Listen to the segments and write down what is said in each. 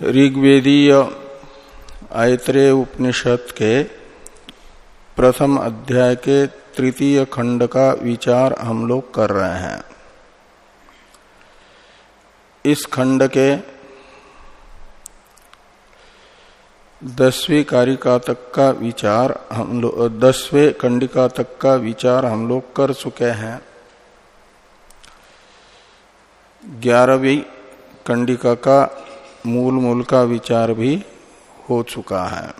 ऋग्वेदीय आयत्रेय उपनिषद के प्रथम अध्याय के तृतीय खंड का विचार हम लोग कर रहे हैं। इस खंड के दसवीं कारिका तक का विचार हम लोग दसवें कंडिका तक का विचार हम लोग कर चुके हैं। ग्यारहवीं कंडिका का मूल मूल का विचार भी हो चुका है।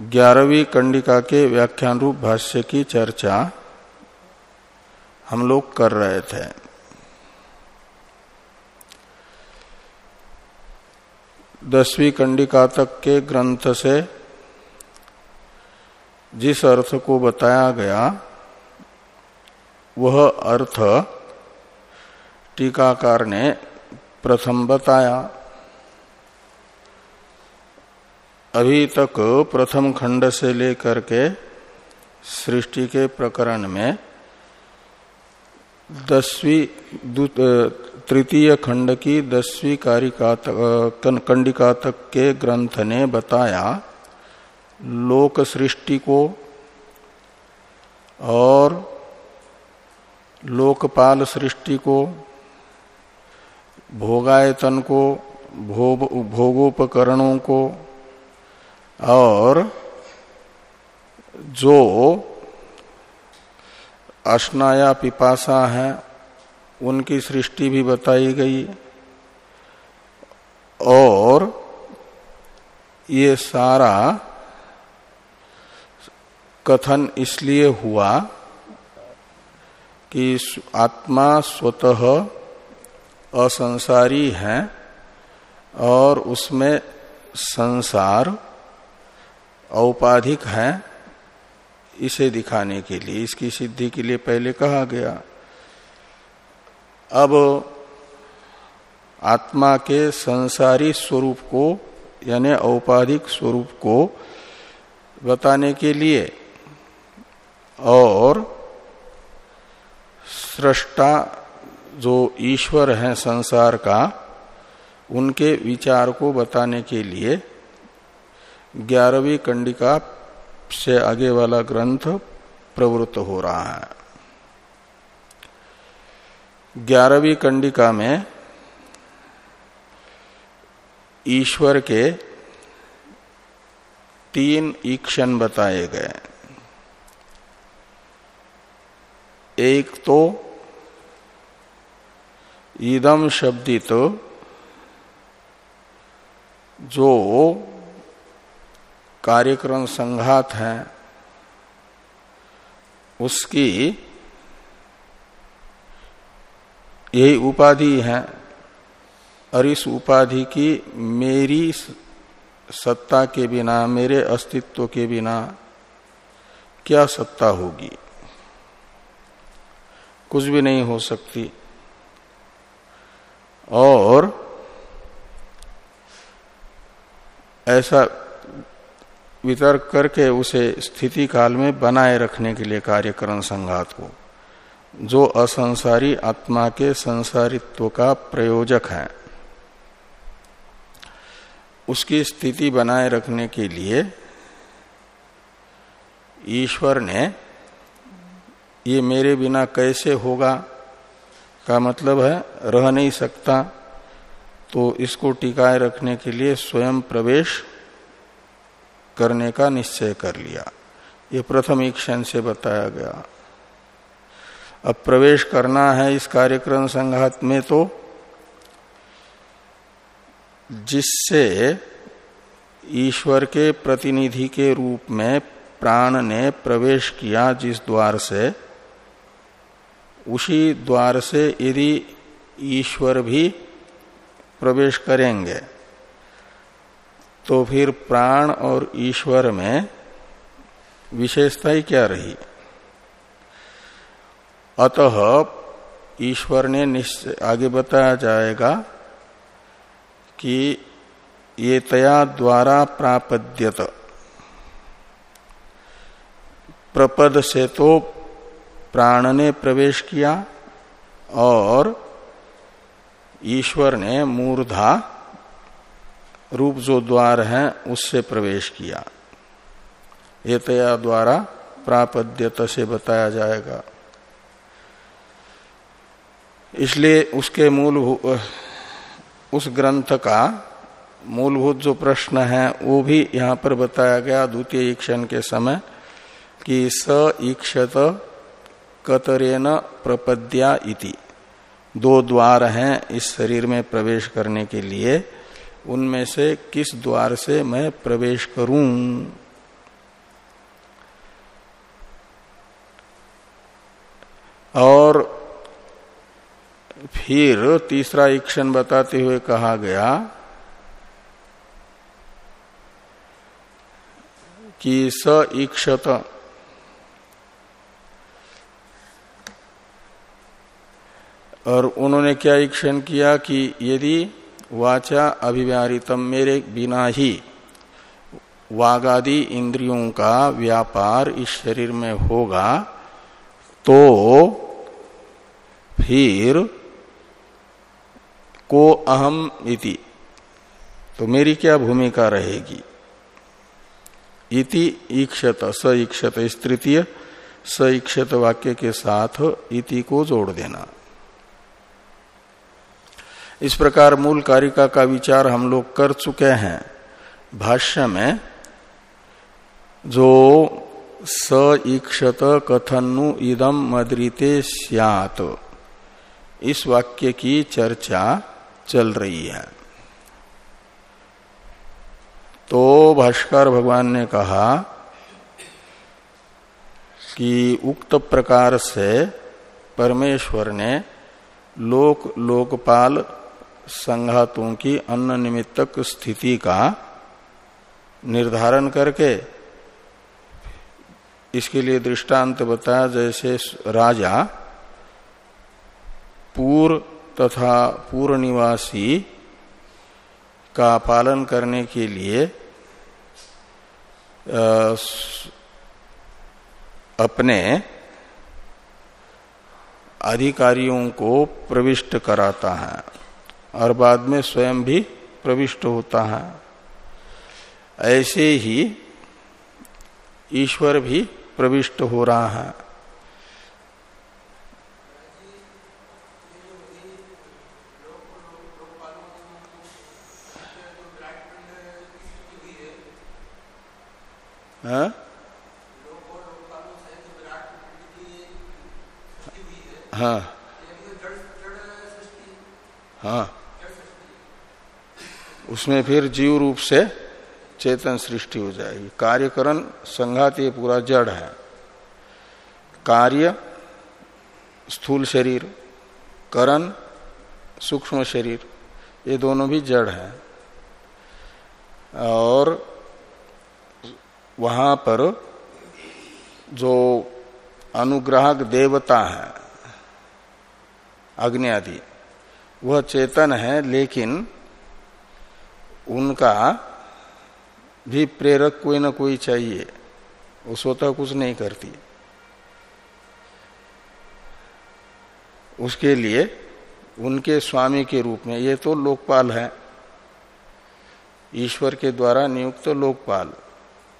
ग्यारहवीं कंडिका के व्याख्यान रूप भाष्य की चर्चा हम लोग कर रहे थे। दसवीं कंडिका तक के ग्रंथ से जिस अर्थ को बताया गया, वह अर्थ टीकाकार ने प्रथम बताया अभी तक प्रथम खंड से लेकर के सृष्टि के प्रकरण में दसवीं तृतीय खंड की दसवीं कारिका कंडिका तक के ग्रंथ ने बताया लोक सृष्टि को और लोकपाल सृष्टि को भोगायतन को, भोग, भोगोपकरणों को, और जो अश्नाया पिपासा है, उनकी सृष्टि भी बताई गई, और ये सारा कथन इसलिए हुआ कि आत्मा स्वतः असंसारी है और उसमें संसार औपाधिक है इसे दिखाने के लिए, इसकी सिद्धि के लिए पहले कहा गया। अब आत्मा के संसारी स्वरूप को, यानी औपाधिक स्वरूप को बताने के लिए और सृष्टा जो ईश्वर है संसार का, उनके विचार को बताने के लिए ग्यारहवीं कंडिका से आगे वाला ग्रंथ प्रवृत्त हो रहा है। ग्यारहवीं कंडिका में ईश्वर के तीन ईक्षण बताए गए। एक तो ईदम शब्दित जो कार्यक्रम संघात है, उसकी यही उपाधि है और इस उपाधि की मेरी सत्ता के बिना, मेरे अस्तित्व के बिना क्या सत्ता होगी? कुछ भी नहीं हो सकती। और ऐसा वितर्क करके उसे स्थिति काल में बनाए रखने के लिए कार्यकरण संघात को। जो असंसारी आत्मा के संसारित्व का प्रयोजक है, उसकी स्थिति बनाए रखने के लिए ईश्वर ने ये मेरे बिना कैसे होगा? का मतलब है, रह नहीं सकता। तो इसको टिकाए रखने के लिए स्वयं प्रवेश करने का निश्चय कर लिया। ये प्रथम क्षण से बताया गया। अब प्रवेश करना है इस कार्यक्रम संघात में तो जिससे ईश्वर के प्रतिनिधि के रूप में प्राण ने प्रवेश किया जिस द्वार से उसी द्वार से यदि ईश्वर भी प्रवेश करेंगे तो फिर प्राण और ईश्वर में विशेषता ही क्या रही? अतः ईश्वर ने निश्चय आगे बताया जाएगा कि ये तया द्वारा प्रापद्यत। प्रपद से तो प्राण ने प्रवेश किया और ईश्वर ने मूर्धा रूप जो द्वार है, उससे प्रवेश किया। ये तया द्वारा प्रापद्यत से बताया जाएगा। इसलिए उसके मूल उस ग्रंथ का मूलभूत जो प्रश्न है, वो भी यहाँ पर बताया गया द्वितीय ईक्षण के समय कि स ईक्षत कतरेन प्रपद्या इति। दो द्वार हैं इस शरीर में प्रवेश करने के लिए। उनमें से किस द्वार से मैं प्रवेश करूँ? और फिर तीसरा ईक्षण बताते हुए कहा गया कि स ईक्षत और उन्होंने क्या ईक्षण किया कि यदि वाचा अभिव्यारितम मेरे बिना ही, वागादि इंद्रियों का व्यापार इस शरीर में होगा तो फिर को अहम इति तो मेरी क्या भूमिका रहेगी? इति ईक्षत स ईक्षत इस तृतीय स ईक्षत वाक्य के साथ इति को जोड़ देना। इस प्रकार मूल कारिका का विचार हम लोग कर चुके हैं। भाष्य में, जो स ईक्षत कथनु इदम मद्रिते सियात। इस वाक्य की चर्चा चल रही है। तो भाष्कर भगवान ने कहा कि उक्त प्रकार से परमेश्वर ने लोक, लोकपाल संघातों की अन्न निमित्तक स्थिति का निर्धारण करके इसके लिए दृष्टांत बताया, जैसे राजा पूर्व तथा पूर्व निवासी का पालन करने के लिए अपने अधिकारियों को प्रविष्ट कराता है। और बाद में स्वयं भी प्रविष्ट होता है। ऐसे ही ईश्वर भी प्रविष्ट हो रहा है। हाँ? हाँ। हाँ। उसमें फिर जीव रूप से चेतन सृष्टि हो जाएगी। कार्यकरण संघात ये पूरा जड़ है। कार्य, स्थूल शरीर, करण, सूक्ष्म शरीर, ये दोनों भी जड़ है। और वहाँ पर जो अनुग्राहक देवता है, अग्नि आदि, वह चेतन है, लेकिन उनका भी प्रेरक कोई ना कोई चाहिए। वो स्वतः कुछ नहीं करती। उसके लिए उनके स्वामी के रूप में, ये तो लोकपाल है। ईश्वर के द्वारा नियुक्त लोकपाल,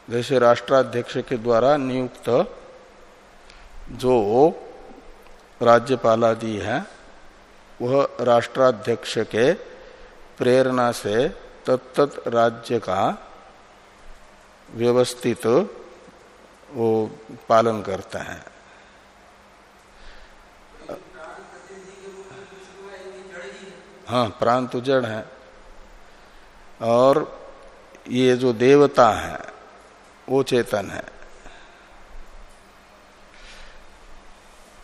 जैसे राष्ट्राध्यक्ष के द्वारा नियुक्त जो राज्यपाल आदि है, वह राष्ट्राध्यक्ष के प्रेरणा से तत्त राज्य का व्यवस्थित वो पालन करता है। हाँ प्राण तो जड़ है। और ये जो देवता है, वो चेतन है।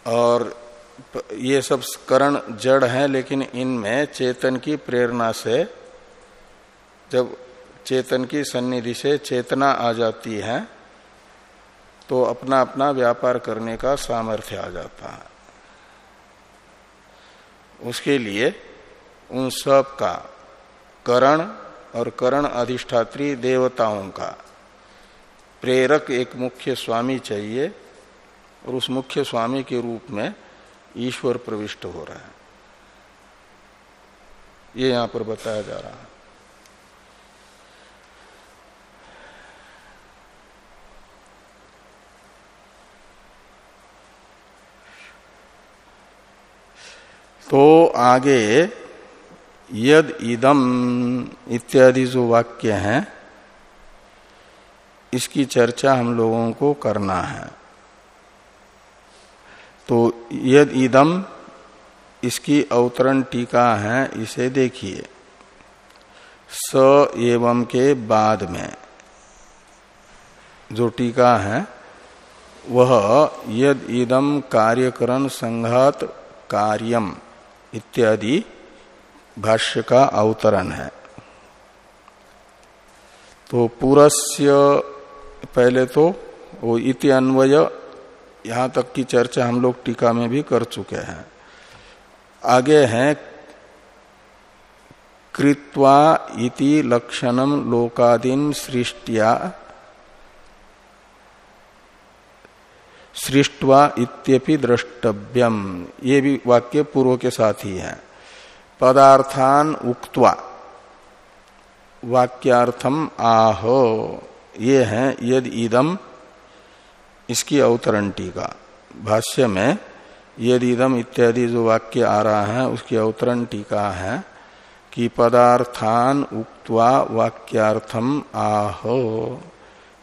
और ये सब करण जड़ है, लेकिन इनमें चेतन की प्रेरणा से जब चेतन की सन्निधि से चेतना आ जाती है तो अपना अपना व्यापार करने का सामर्थ्य आ जाता है। उसके लिए उन सब का करण और करण अधिष्ठात्री देवताओं का प्रेरक एक मुख्य स्वामी चाहिए और उस मुख्य स्वामी के रूप में ईश्वर प्रविष्ट हो रहा है। ये यहाँ पर बताया जा रहा है। तो आगे यद इदम इत्यादि जो वाक्य हैं, इसकी चर्चा हम लोगों को करना है। तो यद इदम, इसकी अवतरण टीका है, इसे देखिए। स एवं के बाद में जो टीका है, वह यद इदम कार्यकरण संघात कार्यम। इत्यादि भाष्य का अवतरण है। तो पूरस्य पहले तो वो इति अन्वय, यहाँ तक की चर्चा हम लोग टीका में भी कर चुके हैं। आगे है, कृत्वा इति लक्षणम लोकादीन सृष्टिया सृष्टवा इत्यपि द्रष्टव्यम। ये भी वाक्य पूर्व के साथ ही है। पदार्थान उक्त्वा, वाक्यार्थम आह, ये है यद इदम, इसकी अवतरण टीका भाष्य में, यद इदम इत्यादि जो वाक्य आ रहा है, उसकी अवतरण टीका है कि पदार्थान उक्त्वा वाक्यार्थम आह।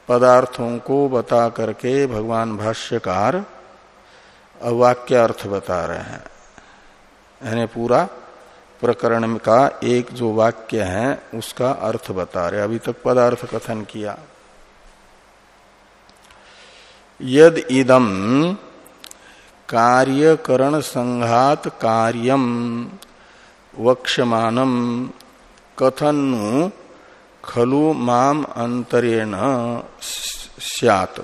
पदार्थों को बता करके भगवान भाष्यकार अवाक्य अर्थ बता रहे हैं। यानी पूरा प्रकरण का एक जो वाक्य है, उसका अर्थ बता रहे अभी तक पदार्थ कथन किया। यद इदम कार्यकरण संघात कार्यम वक्षमानम कथनु खलु माम अंतरेण सत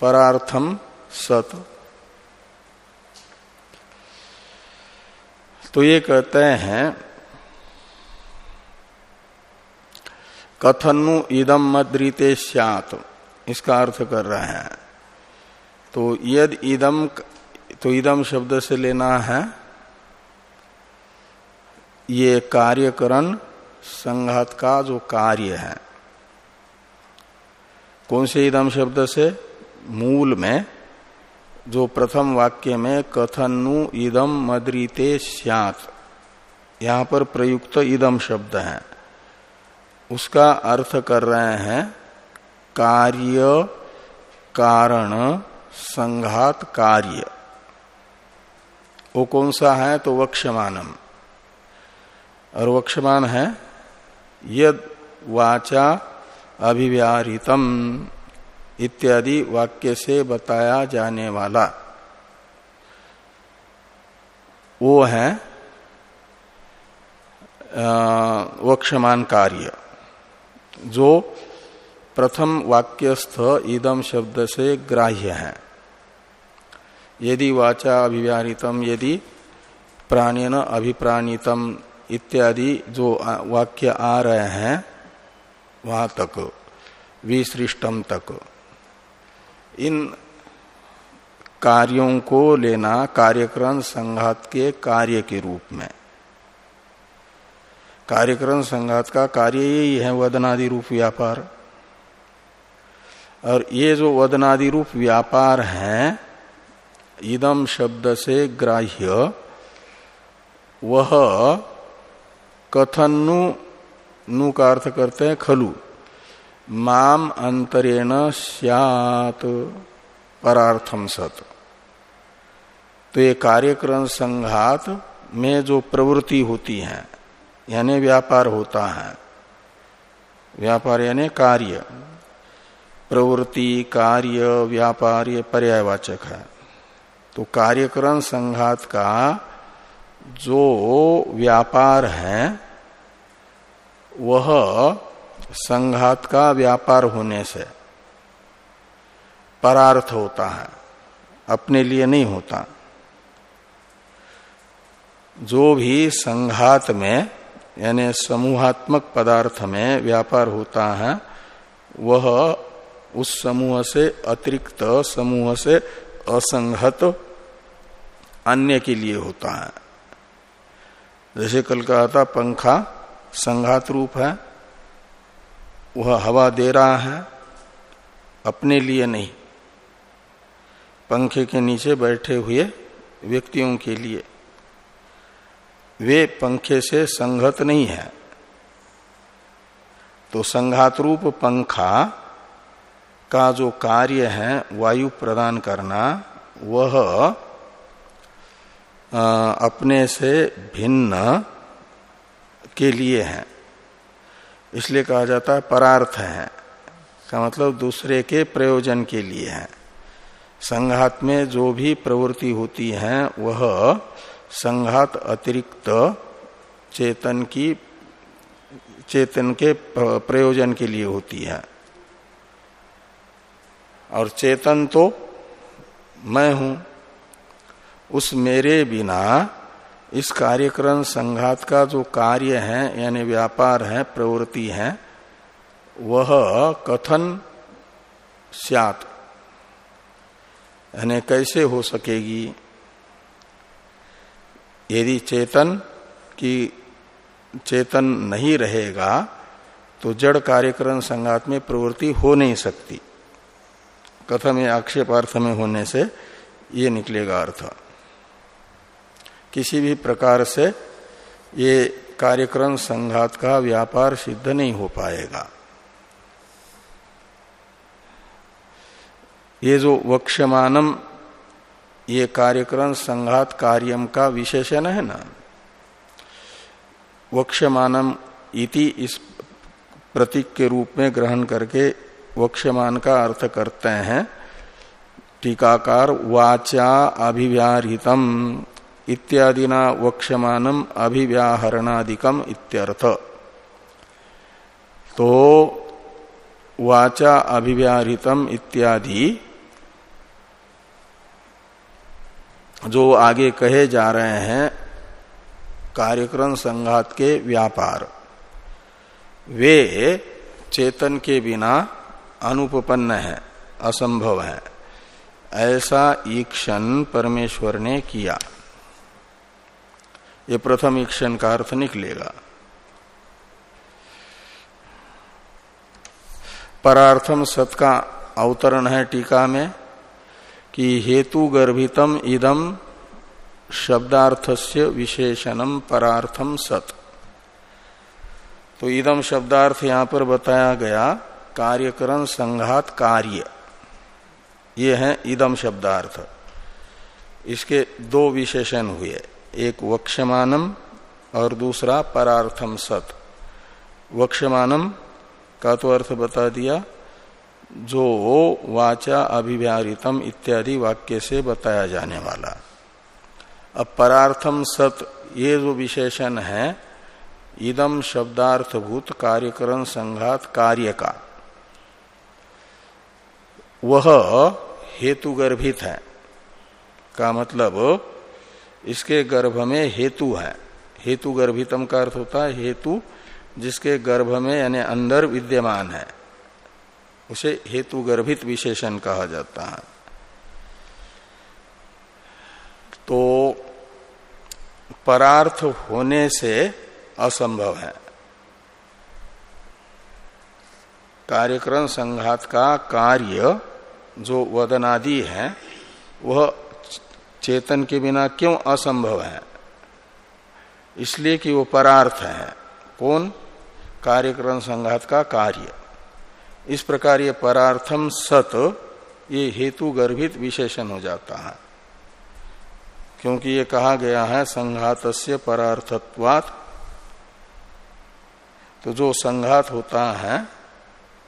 परार्थम सत। तो ये कहते हैं, कथनु इदम मद्रिते स्यात। इसका अर्थ कर रहे हैं। तो यद इदम तो इदम शब्द से लेना है, ये कार्यकरण संघात का जो कार्य है, कौन से इदम शब्द से? मूल में, जो प्रथम वाक्य में कथनु इदम मद्रिते स्यात। यहाँ पर प्रयुक्त इदम शब्द है। उसका अर्थ कर रहे हैं, कार्य, कारण, संघात कार्य। वो कौन सा है? तो वक्षमानम। और वक्षमान है? यद वाचा अभिव्याहृतम इत्यादि वाक्य से बताया जाने वाला। वो है वक्षमान कार्य जो प्रथम वाक्यस्थ इदम शब्द से ग्राह्य है। यदि वाचा अभिव्याहृतम, यदि प्राणेन अभिप्राणितम इत्यादि जो वाक्य आ रहे हैं, वहाँ तक, विसृष्टम तक। इन कार्यों को लेना कार्यक्रम संघात के कार्य के रूप में। कार्यक्रम संघात का कार्य यही है, वदनादि रूप व्यापार। और ये जो वदनादि रूप व्यापार है, इदम शब्द से ग्राह्य, वह कथनु नु का अर्थ करते हैं खलु। माम अंतरेण सियात, परार्थम सत। तो ये कार्यक्रम संघात में जो प्रवृत्ति होती है, यानी व्यापार होता है। व्यापार यानी कार्य। प्रवृत्ति, कार्य, व्यापार, ये पर्यायवाचक है। तो कार्यक्रम संघात का जो व्यापार है, वह संघात का व्यापार होने से परार्थ होता है, अपने लिए नहीं होता। जो भी संघात में, यानी समूहात्मक पदार्थ में व्यापार होता है, वह उस समूह से अतिरिक्त, समूह से असंगत अन्य के लिए होता है। जैसे कल कहा था पंखा संघात रूप है, वह हवा दे रहा है, अपने लिए नहीं। पंखे के नीचे बैठे हुए व्यक्तियों के लिए, वे पंखे से संघत नहीं है। तो संघात रूप पंखा का जो कार्य है, वायु प्रदान करना, वह अपने से भिन्न के लिए है। इसलिए कहा जाता है परार्थ है। का मतलब दूसरे के प्रयोजन के लिए है। संघात में जो भी प्रवृत्ति होती है, वह संघात अतिरिक्त चेतन की, चेतन के प्रयोजन के लिए होती है। और चेतन तो मैं हूँ। उस मेरे बिना इस कार्यक्रम संघात का जो कार्य है, यानी व्यापार है, प्रवृत्ति है, वह कथन स्यात। यानी कैसे हो सकेगी? यदि चेतन की चेतन नहीं रहेगा तो जड़ कार्यक्रम संघात में प्रवृत्ति हो नहीं सकती। कथम आक्षेपार्थ में होने से ये निकलेगा अर्थ। किसी भी प्रकार से ये कार्यक्रम संघात का व्यापार सिद्ध नहीं हो पाएगा। ये जो वक्षमानम ये कार्यक्रम संघात कार्यम का विशेषण है ना? वक्षमानम इति इस प्रतीक के रूप में ग्रहण करके वक्षमान का अर्थ करते हैं। टीकाकार वाचा अभिव्याहृतम इत्यादिना वक्षमानम अभिव्याहरणादिकम इत्यर्थ। तो वाचा अभिव्याहृतम इत्यादि जो आगे कहे जा रहे हैं, कार्यक्रम संघात के व्यापार। वे चेतन के बिना अनुपन्न है, असंभव है। ऐसा ईक्षण परमेश्वर ने किया। ये प्रथम ईक्षण का अर्थ निकलेगा। परार्थम सत का अवतरण है टीका में कि हेतु गर्भितम इदम शब्दार्थस्य विशेषणम परार्थम सत। तो इदम शब्दार्थ यहाँ पर बताया गया, कार्यकरण संघात कार्य। ये है इदम शब्दार्थ। इसके दो विशेषण हुए। एक वक्षमानम और दूसरा परार्थम सत। वक्षमानम का तो अर्थ बता दिया, जो वो वाचा अभिव्याहृतम इत्यादि वाक्य से बताया जाने वाला। अब परार्थम सत, ये जो विशेषण है, इदम शब्दार्थभूत कार्यकरण संघात कार्य का। वह हेतु गर्भित है। का मतलब इसके गर्भ में हेतु है। हेतु गर्भितम का अर्थ होता है हेतु, जिसके गर्भ में यानी अंदर विद्यमान है। उसे हेतु गर्भित विशेषण कहा जाता है। तो परार्थ होने से असंभव है। कार्यक्रम संघात का कार्य जो वदनादि है, वह चेतन के बिना क्यों असंभव है? इसलिए कि वो परार्थ है। कौन? कार्यक्रम संघात का कार्य। इस प्रकार ये परार्थम सत, ये हेतु गर्भित विशेषण हो जाता है। क्योंकि ये कहा गया है संघात से परार्थत्वात। तो जो संघात होता है,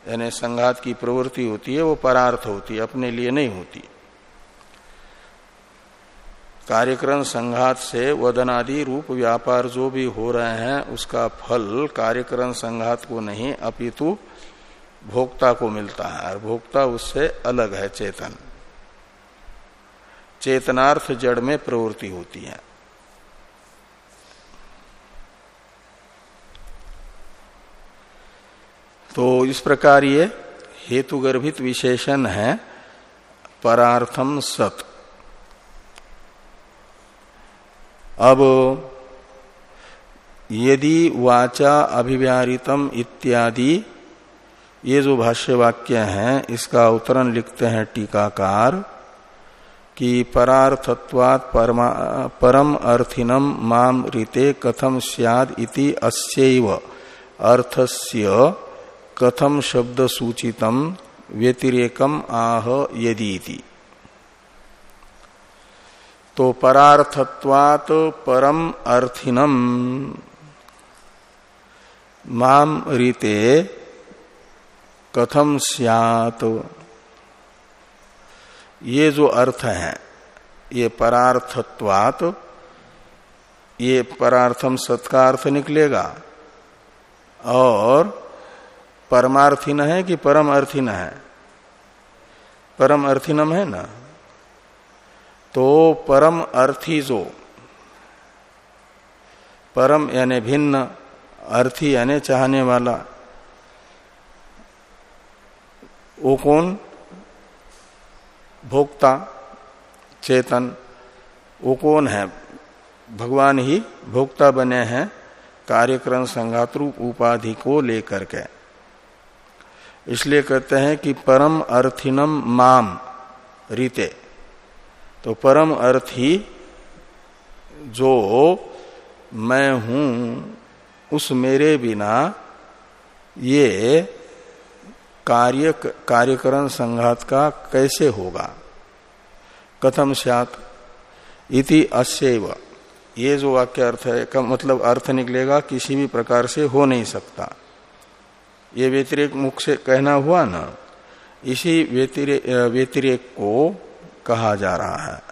यानी संघात की प्रवृत्ति होती है, वो परार्थ होती है, अपने लिए नहीं होती। कार्यक्रम संघात से वदनादि रूप व्यापार जो भी हो रहे हैं, उसका फल कार्यक्रम संघात को नहीं, अपितु भोक्ता को मिलता है। और भोक्ता उससे अलग है, चेतन। चेतनार्थ जड़ में प्रवृत्ति होती है। तो इस प्रकार ये हेतुगर्भित विशेषण है, परार्थम सत। अब यदि वाचा अभिव्यारितम इत्यादि, ये जो भाष्य वाक्य हैं, इसका अवतरण लिखते हैं टीकाकार कि परार्थत्वात् परम अर्थिनम माम रीते कथम सियाद इति अस्यैव। अर्थस्य कथम शब्द सूचितम व्यतिरेकम आह यदीति। तो परार्थत्वात परम अर्थिनम। माम रीते कथम सियात। ये जो अर्थ है, ये परार्थत्वात, ये परार्थम अर्थ निकलेगा, और परमार्थिन है कि परम अर्थिन है? परम अर्थिनम है ना? तो परम अर्थी जो परम यानी भिन्न, अर्थी यानी चाहने वाला। वो कौन? भोक्ता, चेतन। वो कौन है? भगवान ही भोक्ता बने हैं, कार्यक्रम संघातृ उपाधि को लेकर के। इसलिए कहते हैं कि परम अर्थिनम माम, रीते। तो परम अर्थ ही जो मैं हूँ, उस मेरे बिना ये कार्य, कार्यकरण संघात का कैसे होगा? कथम सात इति अस्व ये जो वाक्य अर्थ है, का मतलब अर्थ निकलेगा, किसी भी प्रकार से हो नहीं सकता। ये व्यतिरेक मुख से कहना हुआ ना? इसी व्यतिरेक को कहा जा रहा है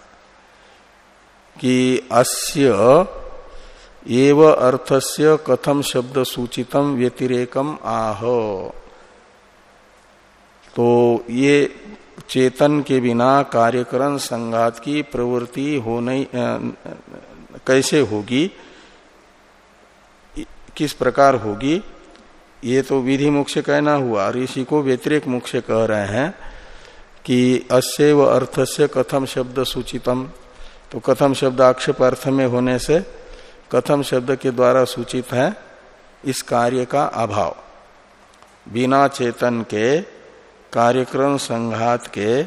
कि अस्य एव अर्थस्य कथम शब्द सूचितम व्यतिरेकम आह। तो ये चेतन के बिना कार्यकरण संघात की प्रवृत्ति हो नहीं कैसे होगी? किस प्रकार होगी? ये तो विधि मुख से कहना हुआ, ऋषि को व्यतिरिक मुख से कह रहे हैं। कि अस्य व अर्थस्य कथम शब्द सूचितम। तो कथम शब्द आक्षेप अर्थ में होने से कथम शब्द के द्वारा सूचित है इस कार्य का अभाव। बिना चेतन के, कार्यक्रम संघात के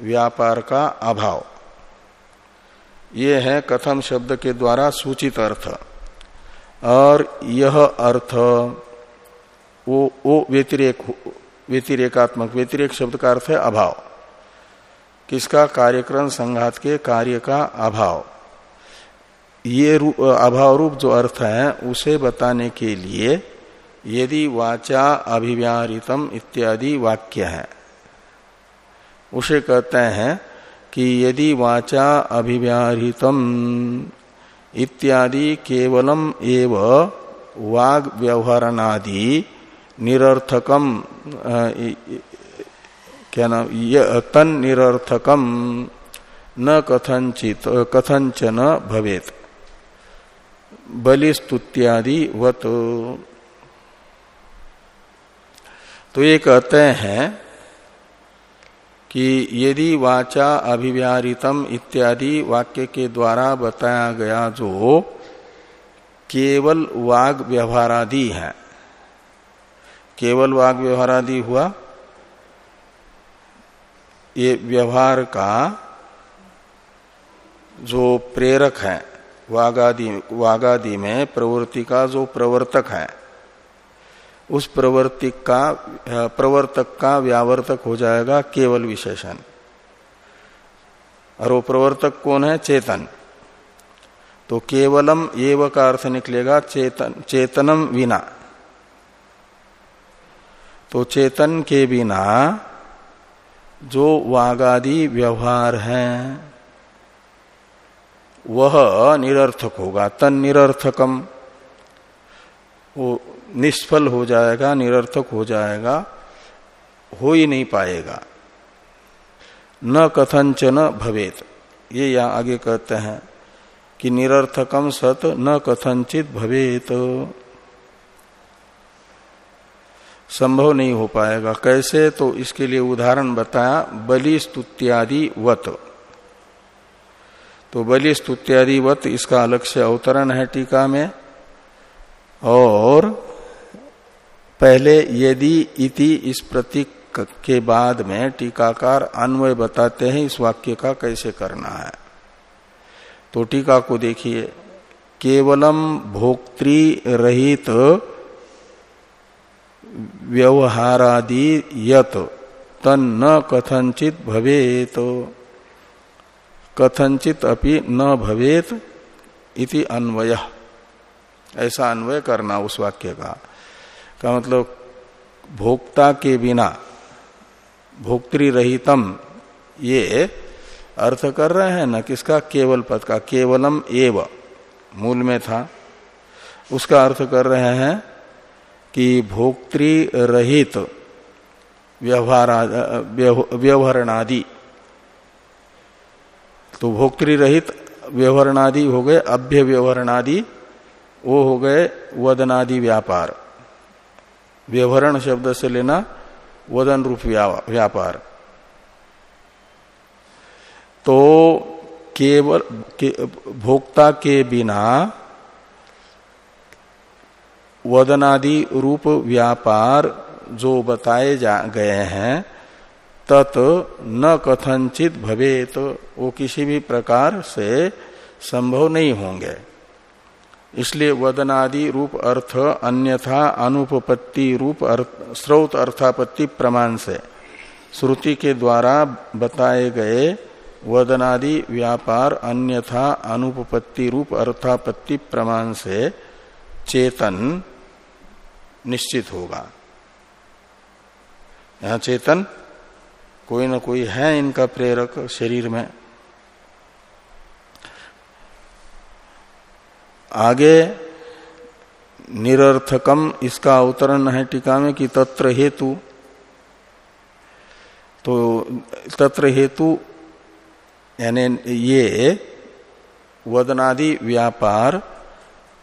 व्यापार का अभाव। ये है कथम शब्द के द्वारा सूचित अर्थ। और यह अर्थ वो वो व्यतिरेक, व्यतिरेकात्मक, व्यतिरेक शब्द का अर्थ है अभाव। किसका कार्यक्रम? संघात के कार्य का अभाव। ये अभाव रूप जो अर्थ है, उसे बताने के लिए यदि वाचा अभिव्याहृतम इत्यादि वाक्य है। उसे कहते हैं कि यदि वाचा अभिव्याहृतम इत्यादि केवलम एव वाग व्यवहारनादि निरर्थकम क्या नाम तन निरर्थकम। न कथनचित कथंचन भवेत। बलिस्तुत्यादि वत। तो ये कहते हैं कि यदि वाचा अभिव्यारितम इत्यादि वाक्य के द्वारा बताया गया जो केवल वाग व्यवहारादि है। केवल वाग व्यवहारादि हुआ? ये व्यवहार का जो प्रेरक है, वागादि वागादि में प्रवृत्ति का जो प्रवर्तक है, उस प्रवर्तिक का प्रवर्तक का व्यावर्तक हो जाएगा केवल विशेषण। और वो प्रवर्तक कौन है? चेतन। तो केवलम एव का अर्थ निकलेगा चेतन, चेतनम विना। तो चेतन के बिना जो वागादि व्यवहार है, वह निरर्थक होगा। तन निरर्थकम, वो निष्फल हो जाएगा, निरर्थक हो जाएगा, हो ही नहीं पाएगा। न कथंचन भवेत। ये यहाँ आगे कहते हैं कि निरर्थकम सत न कथनचित भवेत। संभव नहीं हो पाएगा। कैसे? तो इसके लिए उदाहरण बताया, बलि स्तुत्यादि वत। तो बलि स्तुत्यादि वत, इसका अलग से अवतरण है टीका में। और पहले यदि इति इस प्रतीक के बाद में टीकाकार अन्वय बताते हैं, इस वाक्य का कैसे करना है। तो टीका को देखिए। केवलम भोक्तृ रहित व्यवहारादि यत। तन न कथनचित भवेत। कथनचित अपि न भवेत इति अन्वय। ऐसा अन्वय करना उस वाक्य का। का मतलब भोक्ता के बिना, भोक्तृरहितम ये अर्थ कर रहे हैं ना, किसका केवल पद का, केवलम एव, मूल में था। उसका अर्थ कर रहे हैं कि भोक्तृ रहित व्यवहार व्यवहारणादि। तो भोक्तृ रहित व्यवहारणादि हो गए अभ्य व्यवहारणादि वो हो गए वदनादि व्यापार। व्यवहारण शब्द से लेना वदन रूप व्यापार। तो केवल के, भोक्ता के बिना वदनादि रूप व्यापार जो बताए जा गए हैं, तत् न कथनचित भवे तो वो किसी भी प्रकार से संभव नहीं होंगे। इसलिए वदनादि रूप अर्थ अन्यथा अनुपपत्ति रूप अर्थ, स्रोत अर्थापत्ति प्रमाण से श्रुति के द्वारा बताए गए वदनादि व्यापार अन्यथा अनुपपत्ति रूप अर्थापत्ति प्रमाण से चेतन निश्चित होगा। यहाँ चेतन कोई ना कोई है इनका प्रेरक शरीर में। आगे निरर्थकम, इसका अवतरण है टीका में कि तत्र हेतु। तो तत्र हेतु यानी ये वदनादि व्यापार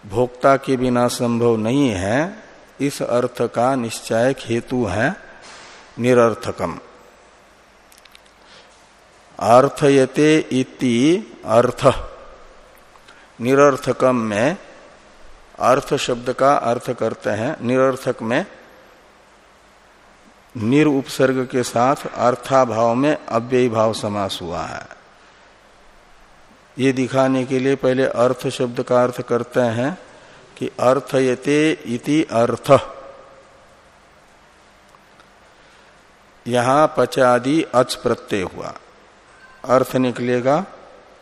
भोक्ता के बिना संभव नहीं है। इस अर्थ का निश्चायक हेतु है निरर्थकम। अर्थयते इति अर्थ। निरर्थकम में अर्थ शब्द का अर्थ करते हैं। निरर्थक में निर उपसर्ग के साथ अर्थाभाव में अव्ययी भाव समास हुआ है। ये दिखाने के लिए पहले अर्थ शब्द का अर्थ करते हैं। कि अर्थयते इति अर्थ। यहाँ पचादि अच प्रत्यय हुआ। अर्थ निकलेगा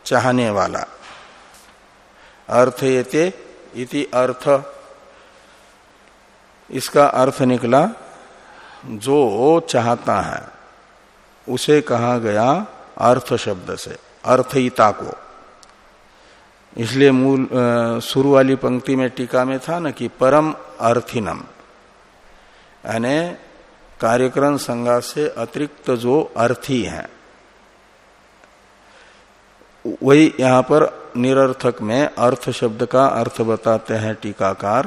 चाहने वाला। अर्थयते इति अर्थ। इसका अर्थ निकला, जो चाहता है, उसे कहा गया अर्थ शब्द से, अर्थयिता को। इसलिए मूल शुरू वाली पंक्ति में टीका में था ना कि परम अर्थिनम। यानी कार्यक्रम संज्ञा से अतिरिक्त जो अर्थी है। वही यहाँ पर निरर्थक में अर्थ शब्द का अर्थ बताते हैं टीकाकार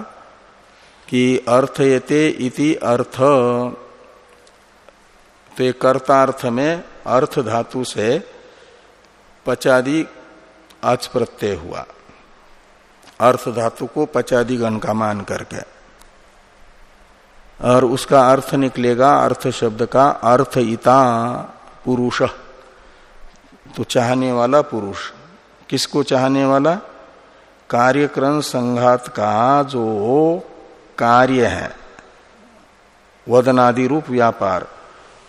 कि अर्थ अर्थयते इति अर्थ। तो कर्तार्थ में अर्थ धातु से पचादि आज प्रत्यय हुआ। अर्थ धातु को पचादि गण का मान करके। और उसका अर्थ निकलेगा, अर्थ शब्द का अर्थ इता पुरुष। तो चाहने वाला पुरुष। किसको चाहने वाला? कार्यक्रम संघात का जो कार्य है, वदनादि रूप व्यापार,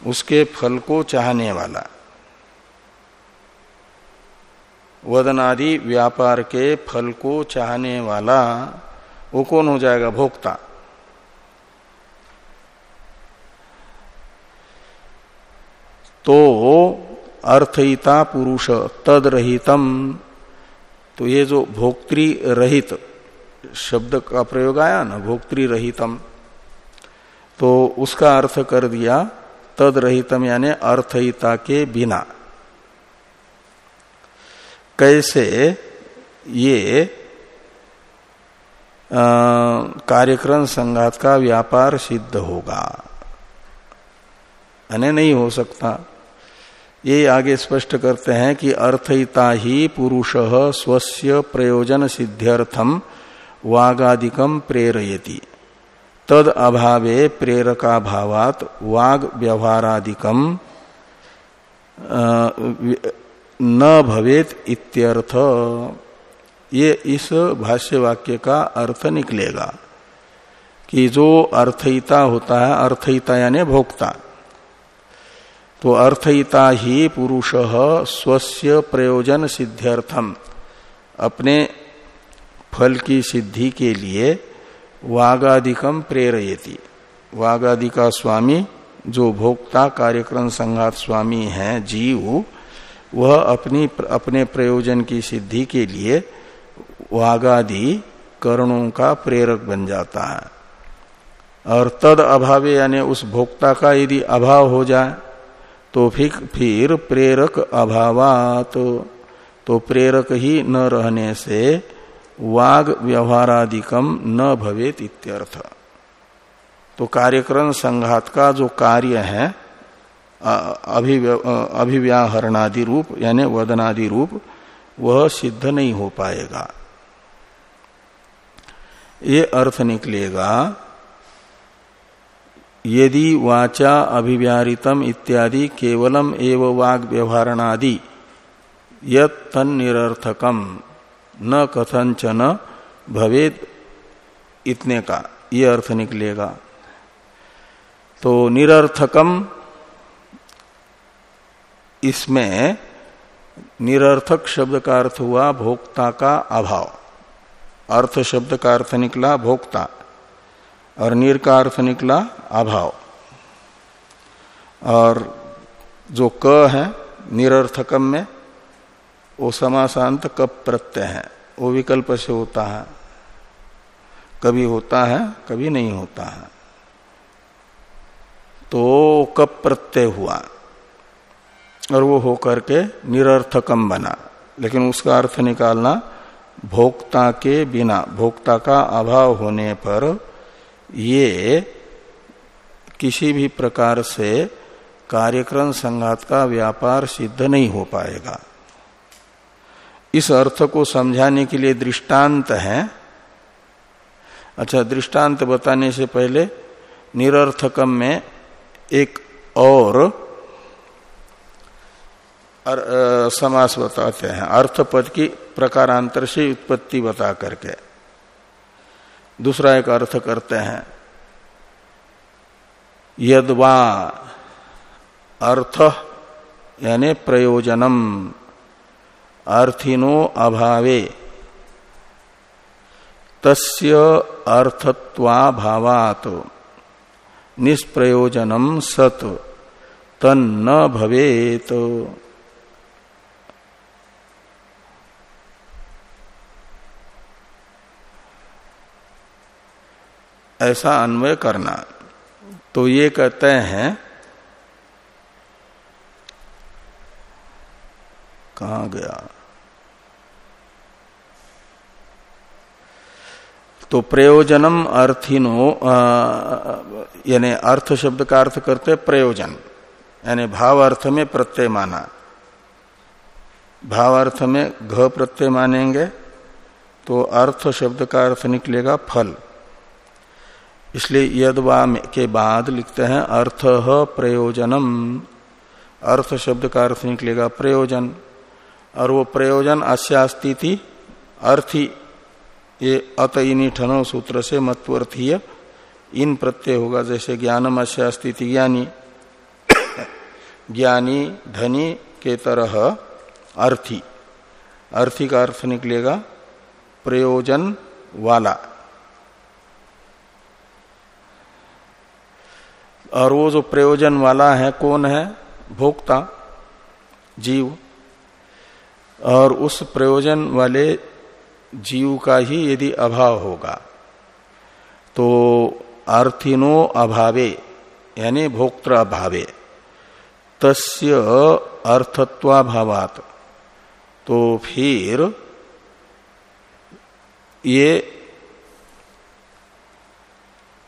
उसके फल को चाहने वाला। वदनादि व्यापार के फल को चाहने वाला, वो कौन हो जाएगा? भोक्ता। तो अर्थयिता पुरुष तद रहितम तो ये जो भोक्तृ रहित शब्द का प्रयोग आया ना, भोक्तृ रहितम। तो उसका अर्थ कर दिया तद रहितम यानी अर्थयिता के बिना। कैसे ये कार्यक्रम संघात का व्यापार सिद्ध होगा? यानी नहीं हो सकता। ये आगे स्पष्ट करते हैं कि अर्थयिता ही पुरुष स्वस्य प्रयोजन सिद्ध्यर्थम वागादिकम प्रेरयति। तद अभावे प्रेरका भावात वाग व्यवहारादिकम न भवेत इत्यर्थ। ये इस भाष्य वाक्य का अर्थ निकलेगा कि जो अर्थयिता होता है अर्थयिता यानी भोक्ता। तो अर्थयिता ही पुरुष स्वस्य प्रयोजन सिद्ध्यर्थम अपने फल की सिद्धि के लिए वागादिकम प्रेरयति। वागादि का स्वामी, जो भोक्ता कार्यक्रम संघात स्वामी है, जीव वह अपनी अपने प्रयोजन की सिद्धि के लिए वागादि करणों का प्रेरक बन जाता है। और तद अभावे यानी उस भोक्ता का यदि अभाव हो जाए तो फिर फिर प्रेरक अभावात तो, तो प्रेरक ही न रहने से वाग व्यवहारादिकम न भवेत इत्यर्थ। तो कार्यक्रम संघात का जो कार्य है अभिव्याहरणादि रूप, यानी वदनादि रूप, वह सिद्ध नहीं हो पाएगा। ये अर्थ निकलेगा, यदि वाचा अभिव्यारितम इत्यादि केवलम एव वाग व्यवहारणादि यनिरर्थकम न कथंचन भवेद इतने का। ये अर्थ निकलेगा। तो निरर्थकम इसमें निरर्थक शब्द का अर्थ हुआ भोक्ता का अभाव। अर्थ शब्द का अर्थ निकला भोक्ता और निर का अर्थ निकला अभाव। और जो क है निरर्थकम में, वो समासांत कप प्रत्यय है। वो विकल्प से होता है। कभी होता है, कभी नहीं होता है। तो कप प्रत्यय हुआ। और वो होकर के निरर्थकम बना। लेकिन उसका अर्थ निकालना, भोक्ता के बिना, भोक्ता का अभाव होने पर ये किसी भी प्रकार से कार्यक्रम संघात का व्यापार सिद्ध नहीं हो पाएगा। इस अर्थ को समझाने के लिए दृष्टांत है। अच्छा दृष्टांत बताने से पहले निरर्थकम में एक और समास बताते हैं। अर्थ पद की प्रकारांतर से उत्पत्ति बता करके। दूसरा एक अर्थ करते हैं। यदवा अर्थ यानी प्रयोजनम, अर्थिनो अभावे, तस्य अर्थत्वाभावात, निष्प्रयोजनम सत, तन्न भवेत। ऐसा अन्वय करना। तो ये कहते हैं, कहा गया? तो प्रयोजनम अर्थिनो यानी अर्थ शब्द का अर्थ करते प्रयोजन, यानी भाव अर्थ में प्रत्यय माना। भाव अर्थ में घ प्रत्यय मानेंगे तो अर्थ शब्द का अर्थ निकलेगा फल। इसलिए यदवा के बाद लिखते हैं अर्थ प्रयोजनम। अर्थ शब्द का अर्थ निकलेगा, प्रयोजन। और वो प्रयोजन अस्यास्ती थी अर्थी, ये अत इनी ठनो सूत्र से मत्वर्थीय इन प्रत्यय होगा, जैसे ज्ञानम अस्यास्ती ज्ञानी। ज्ञानी, धनी के तरह अर्थी। अर्थी का अर्थ निकलेगा, प्रयोजन वाला। और वो जो प्रयोजन वाला है, कौन है? भोक्ता, जीव। और उस प्रयोजन वाले जीव का ही यदि अभाव होगा तो अर्थिनो अभावे, यानी भोक्त्र अभावे, तस्य अर्थत्वाभावात। तो फिर ये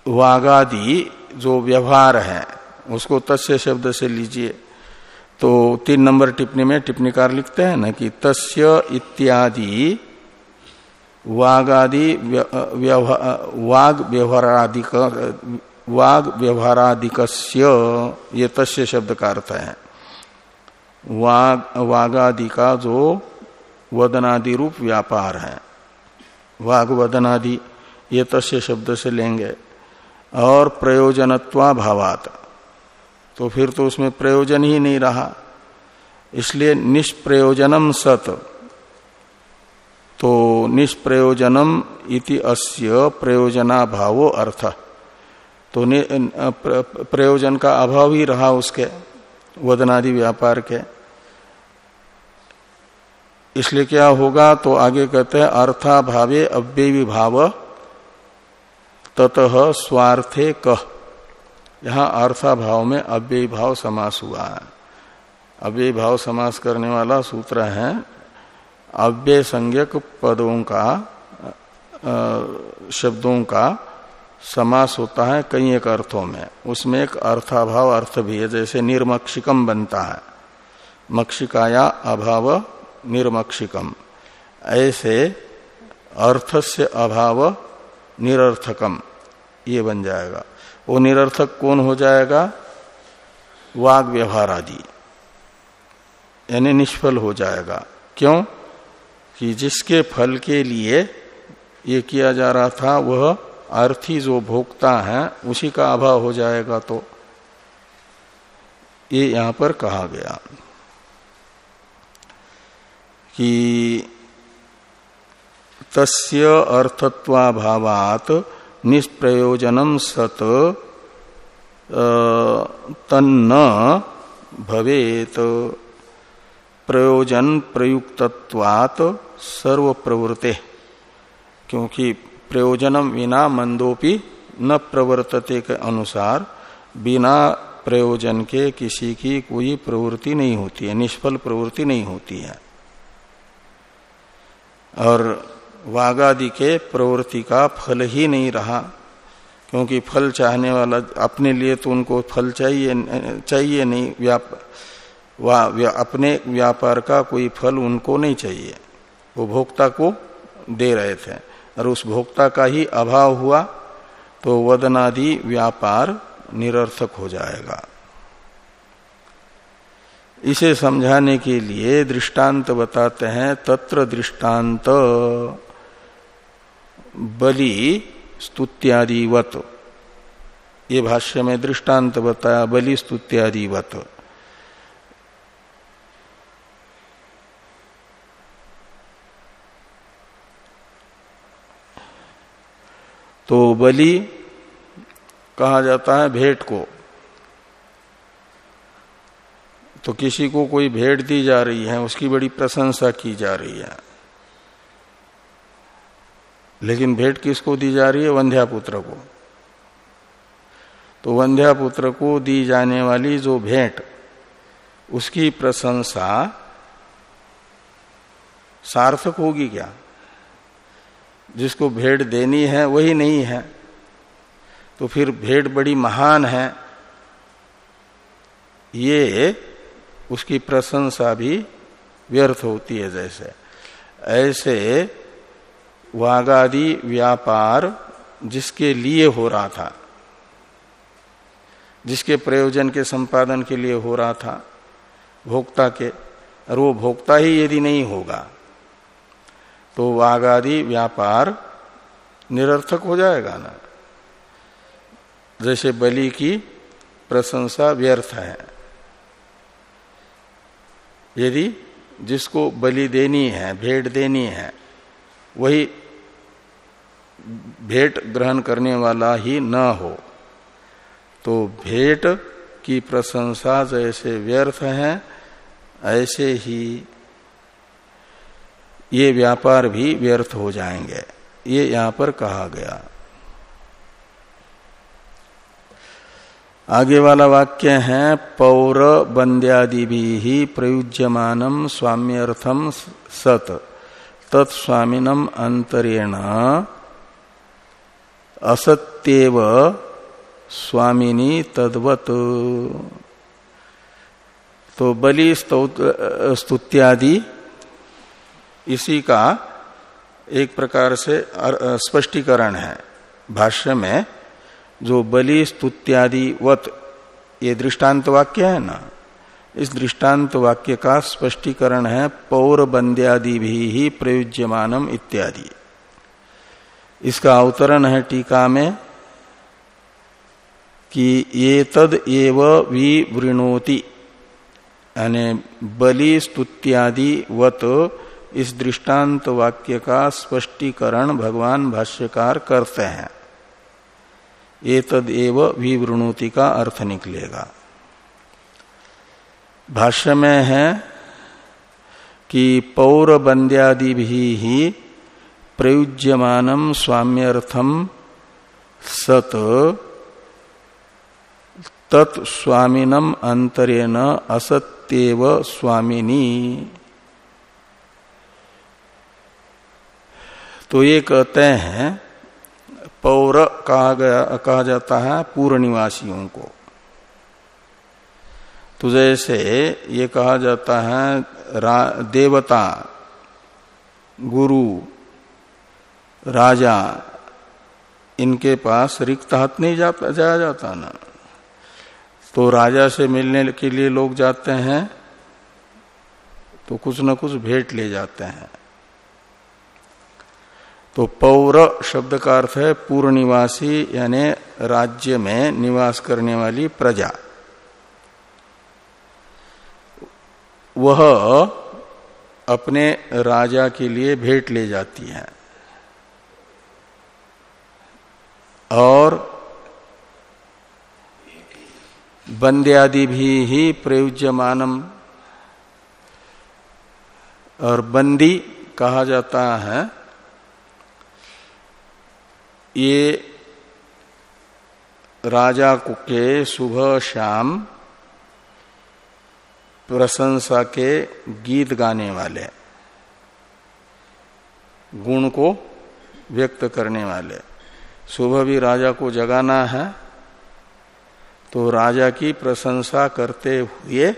वागादि जो व्यवहार है, उसको तस्य शब्द से लीजिए। तो तीन नंबर टिप्पणी में टिप्पणीकार लिखते हैं ना कि तस्य इत्यादि वागादि वाग व्यवहारादिक वाग व्यवहारादिक ये तस्य शब्द का अर्थ है। वाग वागादि का जो वदनादि रूप व्यापार है। वाग वदनादि, ये तस्य शब्द से लेंगे। और प्रयोजनत्वा भावात तो फिर तो उसमें प्रयोजन ही नहीं रहा। इसलिए निष्प्रयोजनम सत। तो निष्प्रयोजनम इति अस्य प्रयोजना भावो अर्थ। तो प्रयोजन का अभाव ही रहा उसके, वदनादि व्यापार के। इसलिए क्या होगा तो आगे कहते हैं, अर्थाभावे अव्यय भाव ततः स्वार्थे कह यहाँ अर्थाभाव में अव्यय भाव समास हुआ। है अव्यय भाव समास करने वाला सूत्र है, अव्यय संज्ञक पदों का शब्दों का समास होता है कई एक अर्थों में। उसमें एक अर्थाभाव अर्थ भी है, जैसे निर्मक्षिकम बनता है। मक्षिकाया अभाव निर्मक्षिकम। ऐसे अर्थ से अभाव निरर्थकम। ये बन जाएगा। वो निरर्थक कौन हो जाएगा? वाग व्यवहार आदि। यानी निष्फल हो जाएगा। क्यों? कि जिसके फल के लिए ये किया जा रहा था, वह अर्थी जो भोक्ता है, उसी का अभाव हो जाएगा तो। ये यहाँ पर कहा गया कि तस्य अर्थत्वाभावात निष्प्रयोजनम सत तन्न भवेत। प्रयोजन प्रयुक्तत्वात सर्व प्रवृत्ते क्योंकि प्रयोजनम बिना मंदोपि न प्रवर्तते के अनुसार, बिना प्रयोजन के किसी की कोई प्रवृत्ति नहीं होती है, निष्फल प्रवृत्ति नहीं होती है। और वागादि के प्रवृत्ति का फल ही नहीं रहा क्योंकि फल चाहने वाला अपने लिए तो उनको फल चाहिए चाहिए नहीं व्याप वा, व्या, अपने व्यापार का कोई फल उनको नहीं चाहिए। वो भोक्ता को दे रहे थे और उस भोक्ता का ही अभाव हुआ तो वदनादि व्यापार निरर्थक हो जाएगा। इसे समझाने के लिए दृष्टांत बताते हैं तत्र दृष्टांत। बलि, स्तुत्यादिवत। ये भाष्य में दृष्टांत बताया, बलि, स्तुत्यादिवत। तो बलि कहा जाता है भेंट को। तो किसी को कोई भेंट दी जा रही है, उसकी बड़ी प्रशंसा की जा रही है। लेकिन भेंट किसको दी जा रही है? वंध्यापुत्र को। तो वंध्यापुत्र को दी जाने वाली जो भेंट, उसकी प्रशंसा सार्थक होगी क्या? जिसको भेंट देनी है, वही नहीं है। तो फिर भेंट बड़ी महान है। ये उसकी प्रशंसा भी व्यर्थ होती है जैसे। ऐसे वागादि व्यापार जिसके लिए हो रहा था, जिसके प्रयोजन के संपादन के लिए हो रहा था, भोक्ता के, और वो भोक्ता ही यदि नहीं होगा तो वागादि व्यापार निरर्थक हो जाएगा ना। जैसे बलि की प्रशंसा व्यर्थ है। यदि जिसको बलि देनी है, भेंट देनी है, वही भेंट ग्रहण करने वाला ही न हो। तो भेंट की प्रशंसा जैसे व्यर्थ है, ऐसे ही ये व्यापार भी व्यर्थ हो जाएँगे। ये यहाँ पर कहा गया। आगे वाला वाक्य है, पौर बंद्यादि भी ही प्रयुज्यमानम स्वाम्यर्थम सत, तत्स्वामीनम अंतरेण। असत्यव स्वामिनी तद्वत। तो बलि स्तुत्यादि, इसी का एक प्रकार से स्पष्टीकरण है भाष्य में, जो बलि स्तुत्यादि वत, ये दृष्टांत वाक्य है ना? इस दृष्टांत वाक्य का स्पष्टीकरण है पौर बंद्यादि भी प्रयुज्यमानम इत्यादि। इसका अवतरण है टीका में कि ये तद एव विवृणोति यानी बलि स्तुत्यादि वत इस दृष्टांत वाक्य का स्पष्टीकरण भगवान भाष्यकार करते हैं। ये तद एव विवृणुति का अर्थ निकलेगा। भाष्य में है कि पौर बंद्यादि भी ही प्रयुज्यमानम स्वाम्यर्थम सत तत्स्वामीनम अंतरेण असत्यव स्वामिनी। तो ये कहते हैं, पौर कहा गया, कहा जाता है पूर्व निवासियों को। तो जैसे ये कहा जाता है देवता, गुरु राजा, इनके पास रिक्त हाथ नहीं जाता जाया जाता ना। तो राजा से मिलने के लिए लोग जाते हैं तो कुछ न कुछ भेंट ले जाते हैं। तो पौर शब्द का अर्थ है पूर्व निवासी यानी राज्य में निवास करने वाली प्रजा। वह अपने राजा के लिए भेंट ले जाती है। और बंद्यादि भी ही प्रयुज्यमानम और बंदी कहा जाता है। ये राजा के सुबह शाम प्रशंसा के गीत गाने वाले, गुण को व्यक्त करने वाले। सुबह भी राजा को जगाना है तो राजा की प्रशंसा करते हुए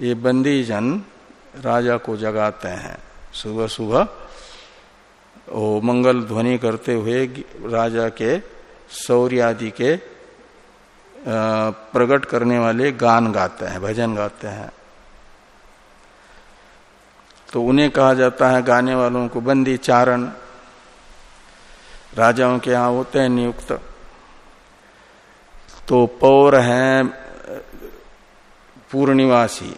ये बंदी जन राजा को जगाते हैं। सुबह सुबह वो मंगल ध्वनि करते हुए राजा के शौर्य आदि के प्रकट करने वाले गान गाते हैं, भजन गाते हैं। तो उन्हें कहा जाता है, गाने वालों को बंदी चारण राजाओं के यहाँ होते हैं नियुक्त। तो पौर हैं पूर्णिवासी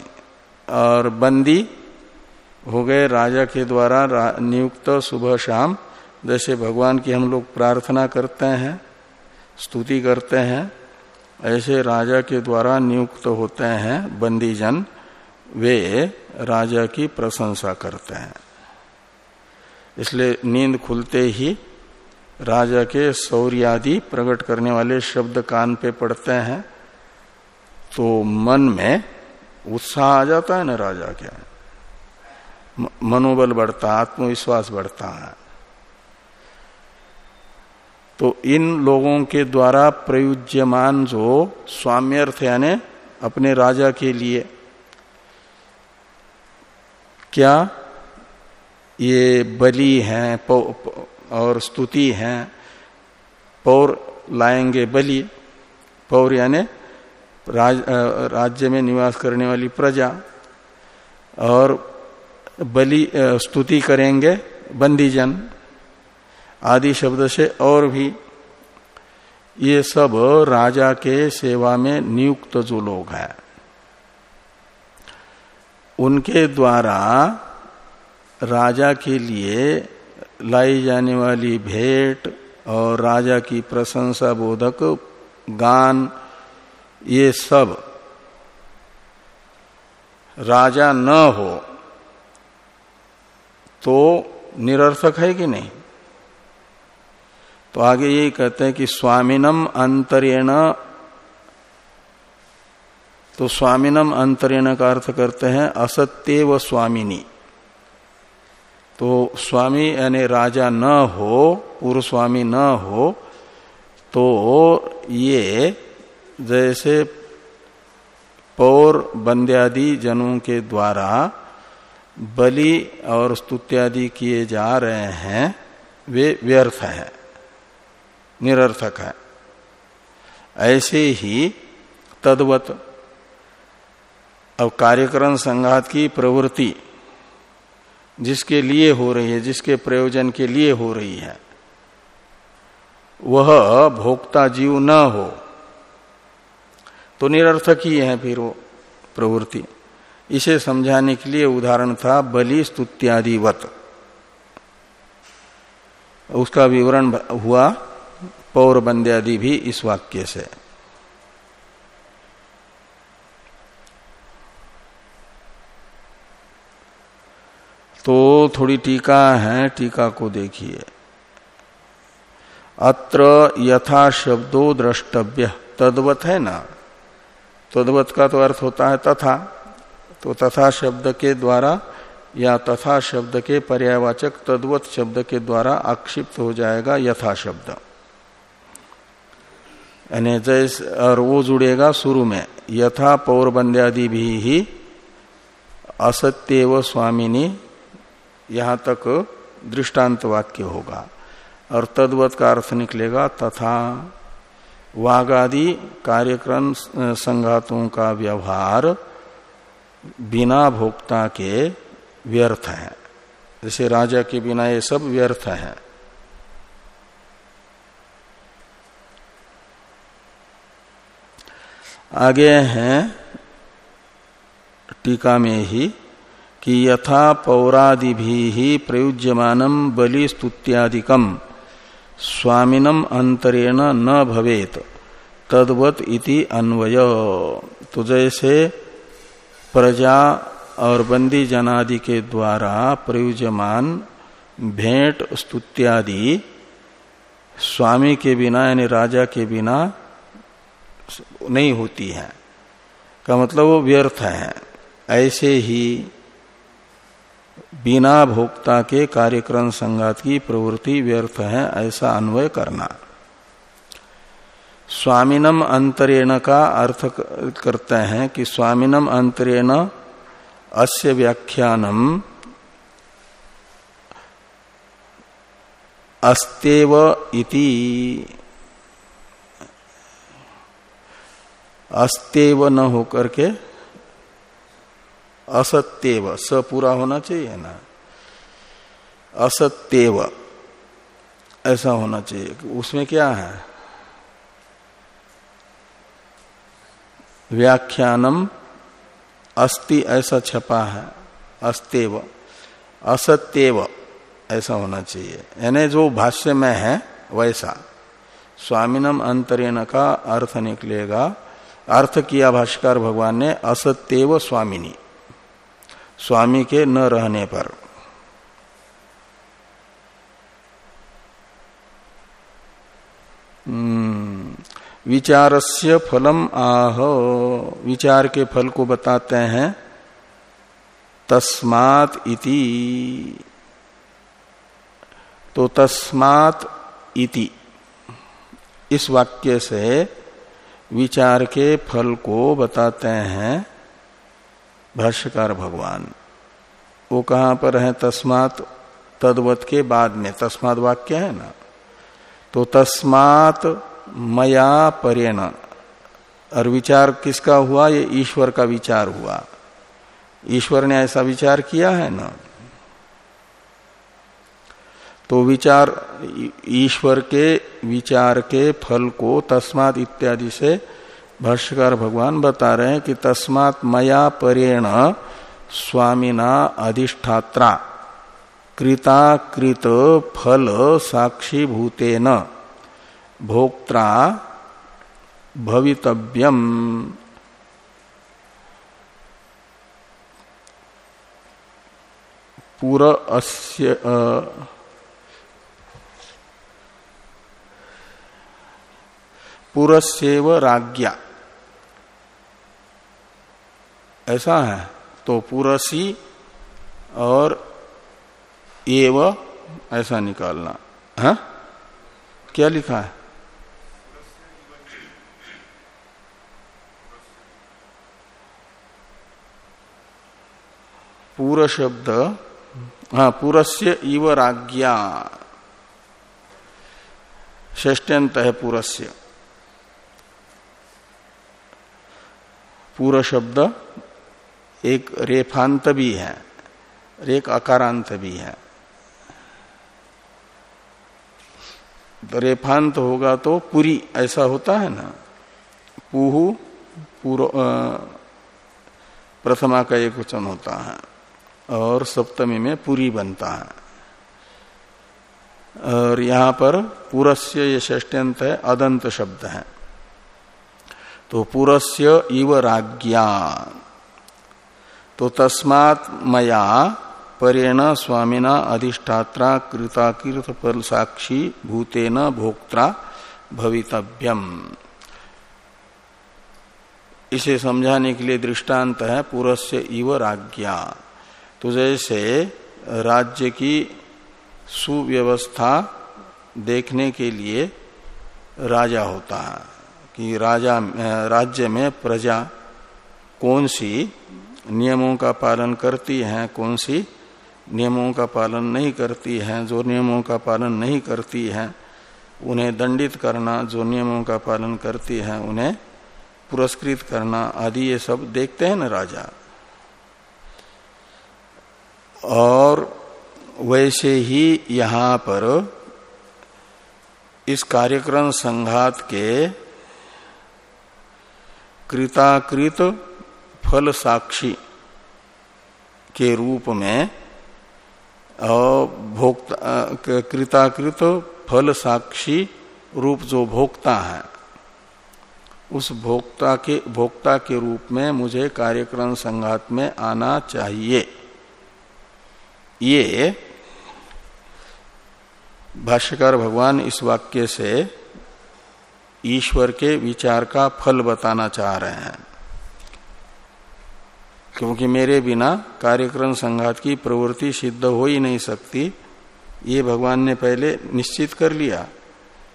और बंदी हो गए राजा के द्वारा नियुक्त सुबह शाम। जैसे भगवान की हम लोग प्रार्थना करते हैं, स्तुति करते हैं, ऐसे राजा के द्वारा नियुक्त होते हैं बंदीजन। वे राजा की प्रशंसा करते हैं। इसलिए नींद खुलते ही राजा के शौर्यादि प्रकट करने वाले शब्द कान पे पड़ते हैं तो मन में उत्साह आ जाता है ना राजा के मनोबल बढ़ता आत्मविश्वास बढ़ता है। तो इन लोगों के द्वारा प्रयुज्यमान जो स्वाम्यर्थ यानी अपने राजा के लिए, क्या ये बलि हैं और स्तुति है। पौर लाएँगे बलि। पौर यानी राज, राज्य में निवास करने वाली प्रजा। और बलि स्तुति करेंगे बंदीजन। आदि शब्द से और भी। ये सब राजा के सेवा में नियुक्त जो लोग हैं। उनके द्वारा राजा के लिए लाई जाने वाली भेंट और राजा की प्रशंसा बोधक, गान, ये सब राजा न हो तो निरर्थक है कि नहीं? तो आगे यही कहते हैं कि स्वामीनम अंतरेण तो स्वामीनम अंतरेण का अर्थ करते हैं असत्य व स्वामिनी। तो स्वामी यानी राजा न हो, पूर्व स्वामी न हो तो ये जैसे पौर बंद्यादि जनों के द्वारा बलि और स्तुत्यादि किए जा रहे हैं, वे व्यर्थ है, निरर्थक है। ऐसे ही तद्वत, अब कार्यक्रम संघात की प्रवृत्ति जिसके लिए हो रही है, जिसके प्रयोजन के लिए हो रही है, वह भोक्ता जीव न हो। तो निरर्थक ही है फिर वो प्रवृत्ति। इसे समझाने के लिए उदाहरण था बलि स्तुत्यादिवत। उसका विवरण हुआ पौर बंद्यादि भी इस वाक्य से। तो थोड़ी टीका है, टीका को देखिए। अत्र यथा शब्दो द्रष्टव्य। तद्वत है ना? तद्वत का तो अर्थ होता है तथा। तो तथा शब्द के द्वारा या तथा शब्द के पर्यावाचक तद्वत शब्द के द्वारा आक्षिप्त हो जाएगा यथा शब्द। यानी जैस, और वो जुड़ेगा शुरू में। यथा पौरबंद्यादि भी ही असत्य व स्वामिनी यहाँ तक दृष्टांत वाक्य होगा। और तद्वत का अर्थ निकलेगा, तथा वागादि कार्यक्रम संघातों का व्यवहार बिना भोक्ता के व्यर्थ है। जैसे राजा के बिना ये सब व्यर्थ है। आगे हैं टीका में ही कि यथा पौरादि भी प्रयुज्यमानम बलि स्तुत्यादिकम अंतरेण न भवेत। तद्वत इति अन्वय। तो जैसे प्रजा और बंदी जनादि के द्वारा प्रयुजमान भेंट, स्तुत्यादि स्वामी के बिना, यानी राजा के बिना नहीं होती है। का मतलब वो व्यर्थ है। ऐसे ही बिना भोक्ता के कार्यक्रम संगात की प्रवृत्ति व्यर्थ है, ऐसा अन्वय करना। स्वामिनम अंतरेण का अर्थ करते हैं कि स्वामिनम अंतरेण अस्य व्याख्यानम अस्तेव इति। अस्तेव न होकर के असत्यव, स पूरा होना चाहिए ना? असत्यव, ऐसा होना चाहिए उसमें क्या है? व्याख्यानम, अस्ति ऐसा छपा है अस्तेव असत्यव, ऐसा होना चाहिए। यानी जो भाष्य में है, वैसा। स्वामीनम अंतरेण का अर्थ निकलेगा। अर्थ किया भाष्कर भगवान ने, असत्यव स्वामिनी। स्वामी के न रहने पर। हम्म, विचारस्य फलम आह। विचार के फल को बताते हैं। तस्मात इति। तो तस्मात इति। इस वाक्य से विचार के फल को बताते हैं। भाष्यकार भगवान, वो कहाँ पर है? तस्मात तदवत के बाद में। तस्मात वाक्य है ना? तो तस्मात मया परेण। और विचार किसका हुआ? ये ईश्वर का विचार हुआ। ईश्वर ने ऐसा विचार किया है ना? तो विचार, ईश्वर के विचार के फल को तस्मात इत्यादि से भाष्यकार भगवान बता रहे हैं कि तस्मात मया परेण स्वामिना अधिष्ठात्रा। कृताकृत फल साक्षी भूतेन भोक्ता भवितव्यम। पुर पुरस्व राज्ञा। ऐसा है। तो पुरसी और एव, ऐसा निकालना। है? हाँ? क्या लिखा है? पूर शब्द हाँ पूरस्य इव राज्ञा। षष्ट्यंत है पूरस्य। पूरा शब्द एक रेफांत भी है, एक अकारांत भी है। तो रेफांत होगा तो पूरी ऐसा होता है ना? पूहु प्रथमा का एक वचन होता है और सप्तमी में पूरी बनता है। और यहाँ पर पुरस्य ये षष्ट्यंत है, अदंत शब्द है। तो पुरस्य इव राज्ञा। तो तस्मात् मया परेण स्वामिना अधिष्ठात्रा कृताकीर्थ फल साक्षी भूतेन भोक्त्रा भवितव्यम। इसे समझाने के लिए दृष्टांत है पुरस्य इव राज्ञा। तो जैसे राज्य की सुव्यवस्था देखने के लिए राजा होता है। कि राजा राज्य में प्रजा कौन सी नियमों का पालन करती है कौन सी नियमों का पालन नहीं करती है, जो नियमों का पालन नहीं करती है, उन्हें दंडित करना, जो नियमों का पालन करती है, उन्हें पुरस्कृत करना आदि ये सब देखते हैं ना राजा। और वैसे ही यहाँ पर इस कार्यक्रम संघात के कृताकृत फल साक्षी के रूप में भोक्ता कृताकृत फल साक्षी रूप जो भोक्ता है, उस भोक्ता के भोक्ता के रूप में मुझे कार्यक्रम संघात में आना चाहिए। ये भाष्यकार भगवान इस वाक्य से ईश्वर के विचार का फल बताना चाह रहे हैं। क्योंकि मेरे बिना कार्यक्रम संघात की प्रवृत्ति सिद्ध हो ही नहीं सकती, ये भगवान ने पहले निश्चित कर लिया।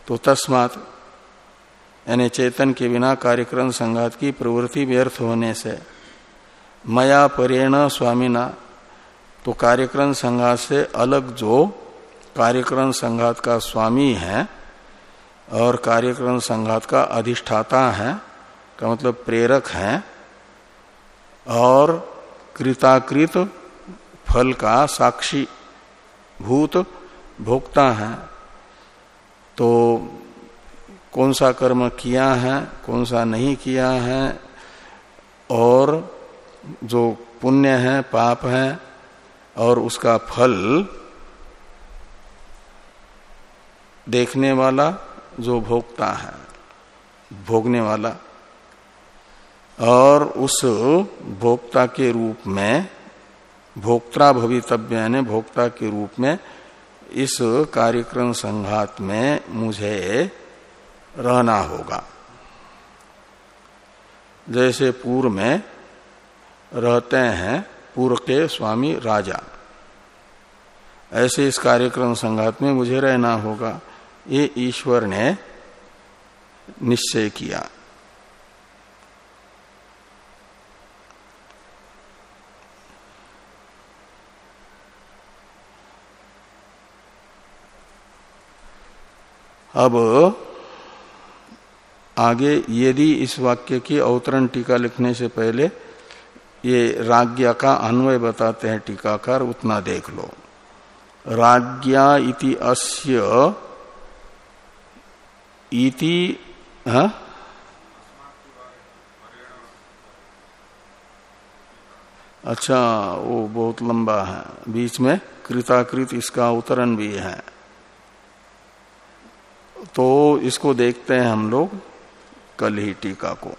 तो तस्मात, यानी चेतन के बिना कार्यक्रम संघात की प्रवृत्ति व्यर्थ होने से, मया परेण स्वामीना तो कार्यक्रम संघात से अलग जो कार्यक्रम संघात का स्वामी है और कार्यक्रम संघात का अधिष्ठाता है, का मतलब प्रेरक है, और कृताकृत फल का साक्षी भूत भोक्ता है। तो कौन सा कर्म किया है, कौन सा नहीं किया है, और जो पुण्य है, पाप है, और उसका फल देखने वाला जो भोगता है, भोगने वाला। और उस भोक्ता के रूप में भोक्ता भवितव्य यानी भोक्ता के रूप में, इस कार्यक्रम संघात में मुझे रहना होगा। जैसे पूर्व में रहते हैं पूर्व के स्वामी राजा, ऐसे इस कार्यक्रम संघात में मुझे रहना होगा। ये ईश्वर ने निश्चय किया। अब आगे यदि इस वाक्य की अवतरण टीका लिखने से पहले ये राज्ञा का अन्वय बताते हैं टीकाकार, उतना देख लो। राज्ञा इति अस्य इति? अच्छा वो बहुत लंबा है। बीच में कृताकृत इसका उत्तरण भी है। तो इसको देखते हैं हम लोग कल ही टीका को।